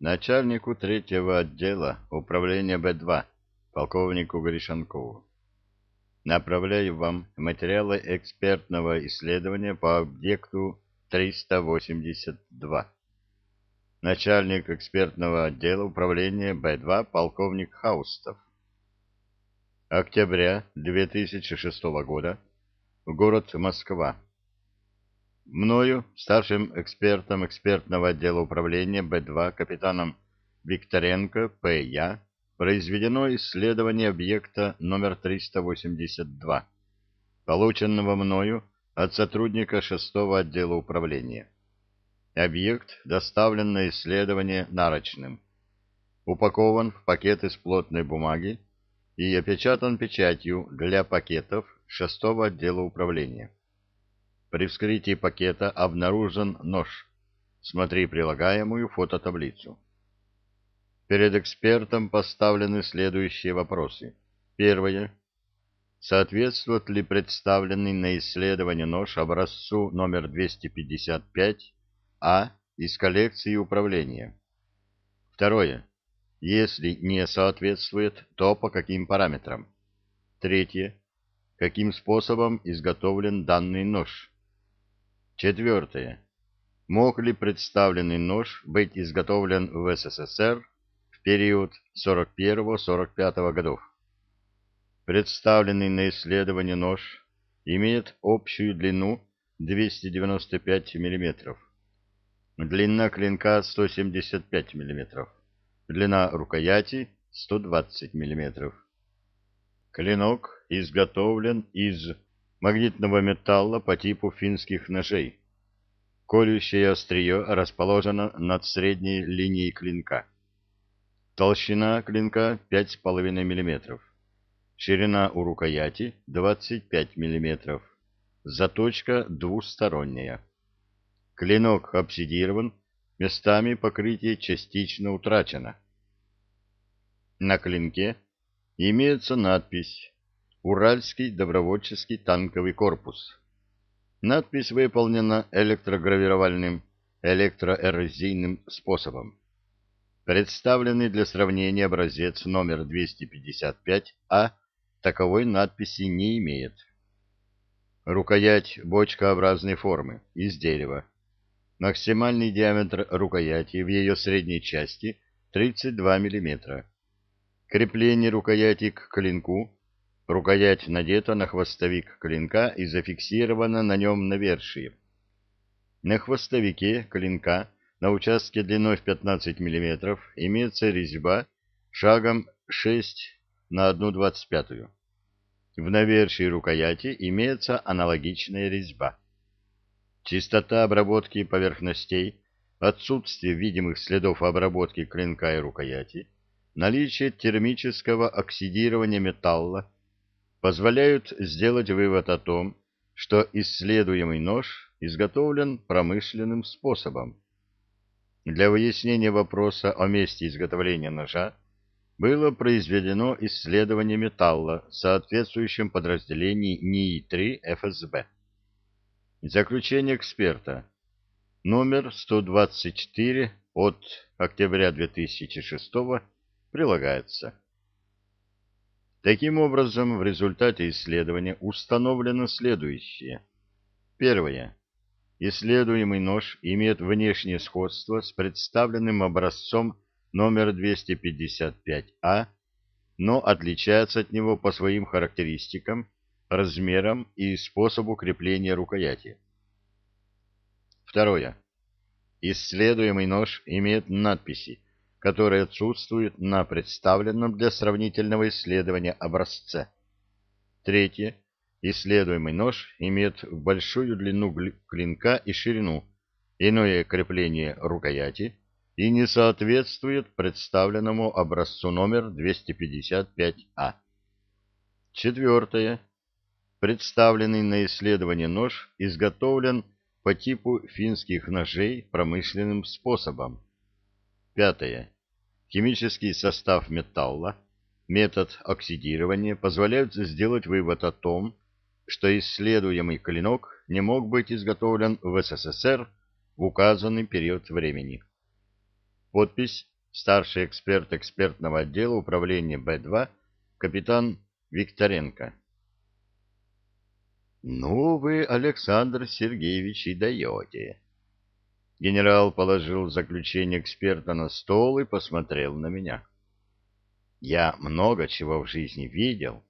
начальнику третьего отдела управления Б-2, полковнику Гришанкову. Направляю вам материалы экспертного исследования по объекту 382. Начальник экспертного отдела управления Б-2, полковник Хаустов. Октября 2006 года. Город Москва. Мною, старшим экспертом экспертного отдела управления Б-2, капитаном Викторенко П.Я., произведено исследование объекта номер 382, полученного мною от сотрудника 6-го отдела управления. Объект доставлен на исследование нарочным. Упакован в пакет из плотной бумаги и опечатан печатью для пакетов 6-го отдела управления. При вскрытии пакета обнаружен нож. Смотри прилагаемую фототаблицу. Перед экспертом поставлены следующие вопросы. Первое. Соответствует ли представленный на исследование нож образцу номер 255А из коллекции управления? Второе. Если не соответствует, то по каким параметрам? Третье. Каким способом изготовлен данный нож? Четвертое. Мог ли представленный нож быть изготовлен в СССР в период 41-45 годов? Представленный на исследование нож имеет общую длину 295 мм, длина клинка 175 мм, длина рукояти 120 мм. Клинок изготовлен из магнитного металла по типу финских ножей. Колющее острие расположено над средней линией клинка. Толщина клинка 5,5 мм. Ширина у рукояти 25 мм. Заточка двусторонняя. Клинок обсидирован, местами покрытие частично утрачено. На клинке имеется надпись Уральский добровольческий танковый корпус. Надпись выполнена электрогравировальным электроэрозийным способом. Представленный для сравнения образец номер 255А таковой надписи не имеет. Рукоять бочкообразной формы, из дерева. Максимальный диаметр рукояти в ее средней части 32 мм. Крепление рукояти к клинку Рукоять надета на хвостовик клинка и зафиксирована на нем навершие. На хвостовике клинка на участке длиной в 15 мм имеется резьба шагом 6 на 1,25. В навершии рукояти имеется аналогичная резьба. Чистота обработки поверхностей, отсутствие видимых следов обработки клинка и рукояти, наличие термического оксидирования металла, позволяют сделать вывод о том, что исследуемый нож изготовлен промышленным способом. Для выяснения вопроса о месте изготовления ножа было произведено исследование металла в соответствующем подразделении НИИ-3 ФСБ. Заключение эксперта. Номер 124 от октября 2006 прилагается. Таким образом, в результате исследования установлено следующее. Первое. Исследуемый нож имеет внешнее сходство с представленным образцом номер 255А, но отличается от него по своим характеристикам, размерам и способу крепления рукояти. Второе. Исследуемый нож имеет надписи которые отсутствуют на представленном для сравнительного исследования образце. Третье. Исследуемый нож имеет большую длину клинка и ширину, иное крепление рукояти и не соответствует представленному образцу номер 255А. Четвертое. Представленный на исследование нож изготовлен по типу финских ножей промышленным способом. Пятое. Химический состав металла, метод оксидирования позволяют сделать вывод о том, что исследуемый клинок не мог быть изготовлен в СССР в указанный период времени. Подпись «Старший эксперт экспертного отдела управления Б-2, капитан Викторенко». «Ну вы, Александр Сергеевич, и даете». Генерал положил заключение эксперта на стол и посмотрел на меня. Я много чего в жизни видел,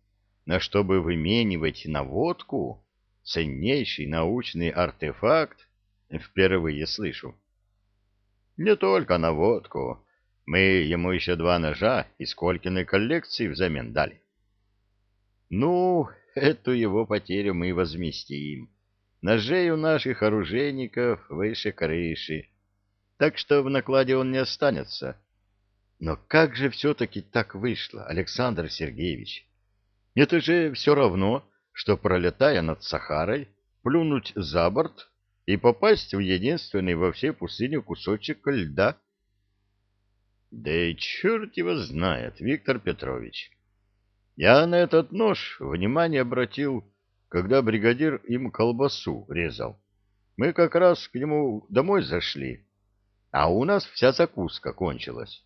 но чтобы выменивать на водку ценнейший научный артефакт, впервые слышу. Не только на водку. Мы ему еще два ножа из Колькиной коллекции взамен дали. Ну, эту его потерю мы возместим. Ножей у наших оружейников выше крыши, так что в накладе он не останется. Но как же все-таки так вышло, Александр Сергеевич? Это же все равно, что, пролетая над Сахарой, плюнуть за борт и попасть в единственный во всей пустыне кусочек льда. Да и черт его знает, Виктор Петрович. Я на этот нож внимание обратил когда бригадир им колбасу резал. Мы как раз к нему домой зашли, а у нас вся закуска кончилась.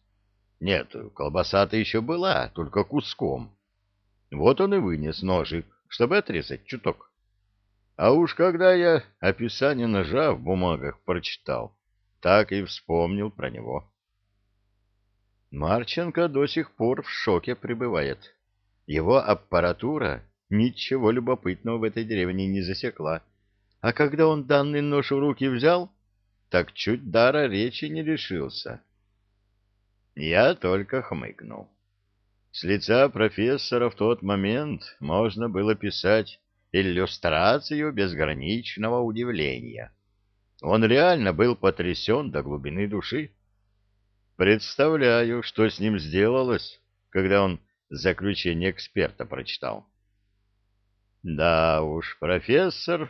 Нет, колбаса-то еще была, только куском. Вот он и вынес ножик, чтобы отрезать чуток. А уж когда я описание ножа в бумагах прочитал, так и вспомнил про него. Марченко до сих пор в шоке пребывает. Его аппаратура ничего любопытного в этой деревне не засекла. А когда он данный нож в руки взял, так чуть дара речи не решился. Я только хмыкнул. С лица профессора в тот момент можно было писать иллюстрацию безграничного удивления. Он реально был потрясен до глубины души. Представляю, что с ним сделалось, когда он заключение эксперта прочитал. Да уж, профессор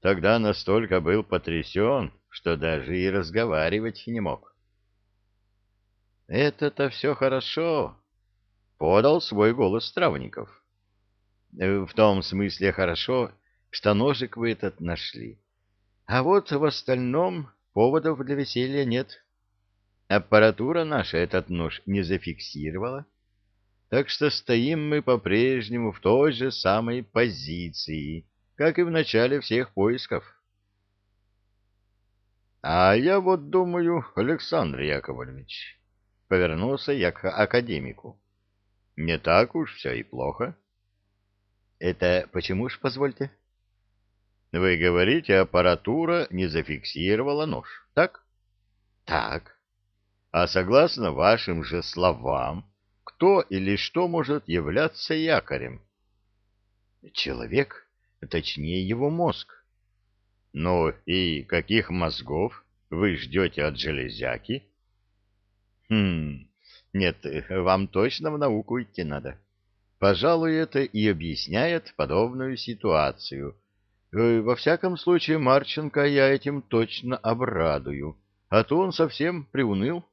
тогда настолько был потрясен, что даже и разговаривать не мог. «Это-то все хорошо», — подал свой голос Травников. «В том смысле хорошо, что ножик вы этот нашли. А вот в остальном поводов для веселья нет. Аппаратура наша этот нож не зафиксировала». Так что стоим мы по-прежнему в той же самой позиции, как и в начале всех поисков. — А я вот думаю, Александр Яковлевич, — повернулся я к академику, — не так уж все и плохо. — Это почему ж, позвольте? — Вы говорите, аппаратура не зафиксировала нож, так? — Так. А согласно вашим же словам, кто или что может являться якорем? Человек, точнее его мозг. Ну и каких мозгов вы ждете от железяки? Хм, нет, вам точно в науку идти надо. Пожалуй, это и объясняет подобную ситуацию. Э, во всяком случае, Марченко я этим точно обрадую, а то он совсем приуныл.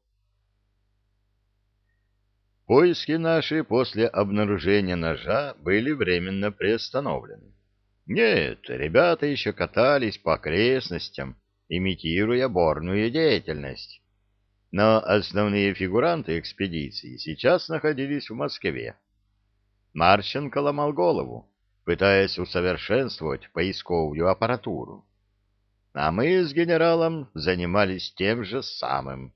Поиски наши после обнаружения ножа были временно приостановлены. Нет, ребята еще катались по окрестностям, имитируя борную деятельность. Но основные фигуранты экспедиции сейчас находились в Москве. Марченко ломал голову, пытаясь усовершенствовать поисковую аппаратуру. А мы с генералом занимались тем же самым,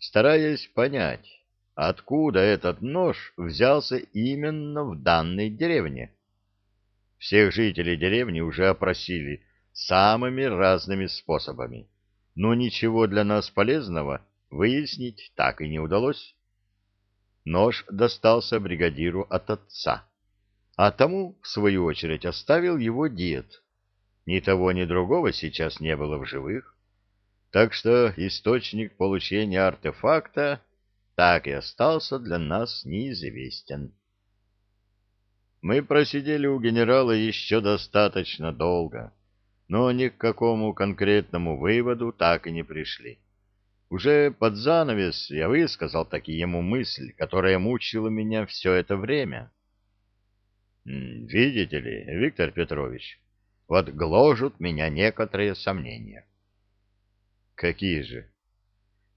стараясь понять, откуда этот нож взялся именно в данной деревне. Всех жителей деревни уже опросили самыми разными способами, но ничего для нас полезного выяснить так и не удалось. Нож достался бригадиру от отца, а тому, в свою очередь, оставил его дед. Ни того, ни другого сейчас не было в живых, так что источник получения артефакта так и остался для нас неизвестен. Мы просидели у генерала еще достаточно долго, но ни к какому конкретному выводу так и не пришли. Уже под занавес я высказал таки ему мысль, которая мучила меня все это время. Видите ли, Виктор Петрович, вот гложут меня некоторые сомнения. Какие же?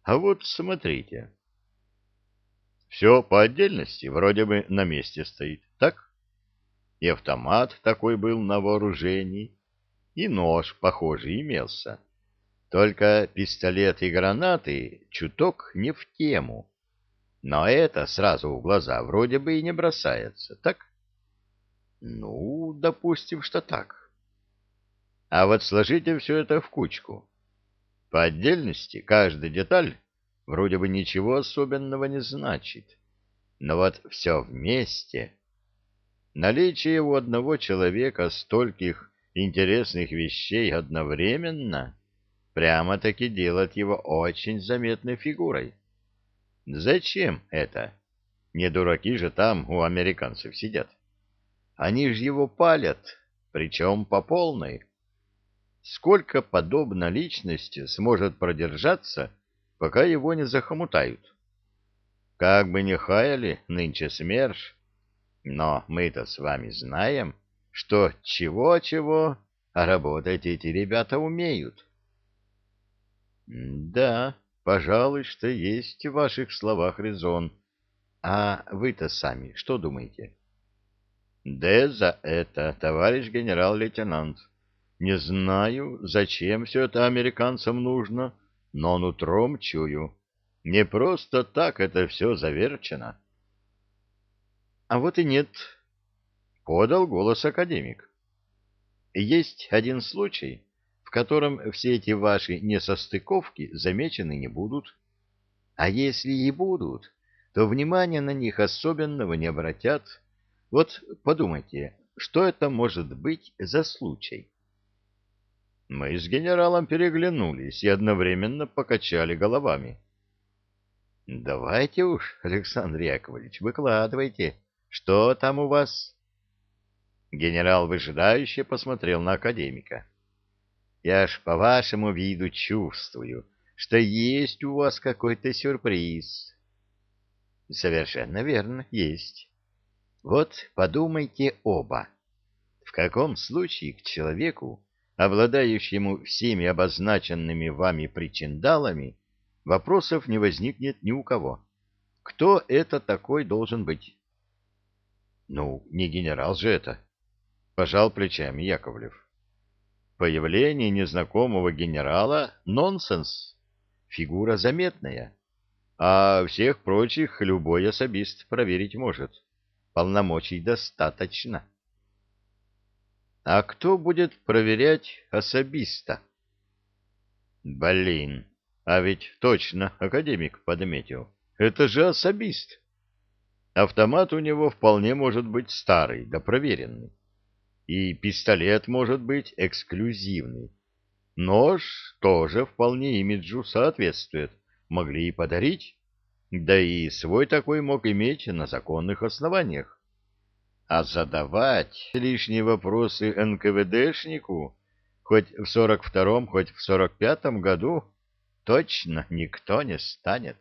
А вот смотрите. Все по отдельности вроде бы на месте стоит, так? И автомат такой был на вооружении, и нож, похожий, имелся. Только пистолет и гранаты чуток не в тему. Но это сразу в глаза вроде бы и не бросается, так? Ну, допустим, что так. А вот сложите все это в кучку. По отдельности каждая деталь вроде бы ничего особенного не значит. Но вот все вместе... Наличие у одного человека стольких интересных вещей одновременно прямо-таки делает его очень заметной фигурой. Зачем это? Не дураки же там у американцев сидят. Они же его палят, причем по полной. Сколько подобно личности сможет продержаться, пока его не захомутают? Как бы ни хаяли нынче СМЕРШ, но мы-то с вами знаем, что чего-чего, а работать эти ребята умеют. Да, пожалуй, что есть в ваших словах резон. А вы-то сами что думаете? Да за это, товарищ генерал-лейтенант. Не знаю, зачем все это американцам нужно, но нутром чую. Не просто так это все заверчено. А вот и нет, — подал голос академик. Есть один случай, в котором все эти ваши несостыковки замечены не будут. А если и будут, то внимания на них особенного не обратят. Вот подумайте, что это может быть за случай? Мы с генералом переглянулись и одновременно покачали головами. — Давайте уж, Александр Яковлевич, выкладывайте, что там у вас? Генерал выжидающе посмотрел на академика. — Я ж по вашему виду чувствую, что есть у вас какой-то сюрприз. — Совершенно верно, есть. Вот подумайте оба. В каком случае к человеку обладающему всеми обозначенными вами причиндалами, вопросов не возникнет ни у кого. Кто это такой должен быть? Ну, не генерал же это, пожал плечами Яковлев. Появление незнакомого генерала — нонсенс, фигура заметная, а всех прочих любой особист проверить может. Полномочий достаточно. А кто будет проверять особиста? Блин, а ведь точно академик подметил. Это же особист. Автомат у него вполне может быть старый, да проверенный. И пистолет может быть эксклюзивный. Нож тоже вполне имиджу соответствует. Могли и подарить. Да и свой такой мог иметь на законных основаниях. А задавать лишние вопросы НКВДшнику хоть в сорок втором, хоть в сорок пятом году точно никто не станет.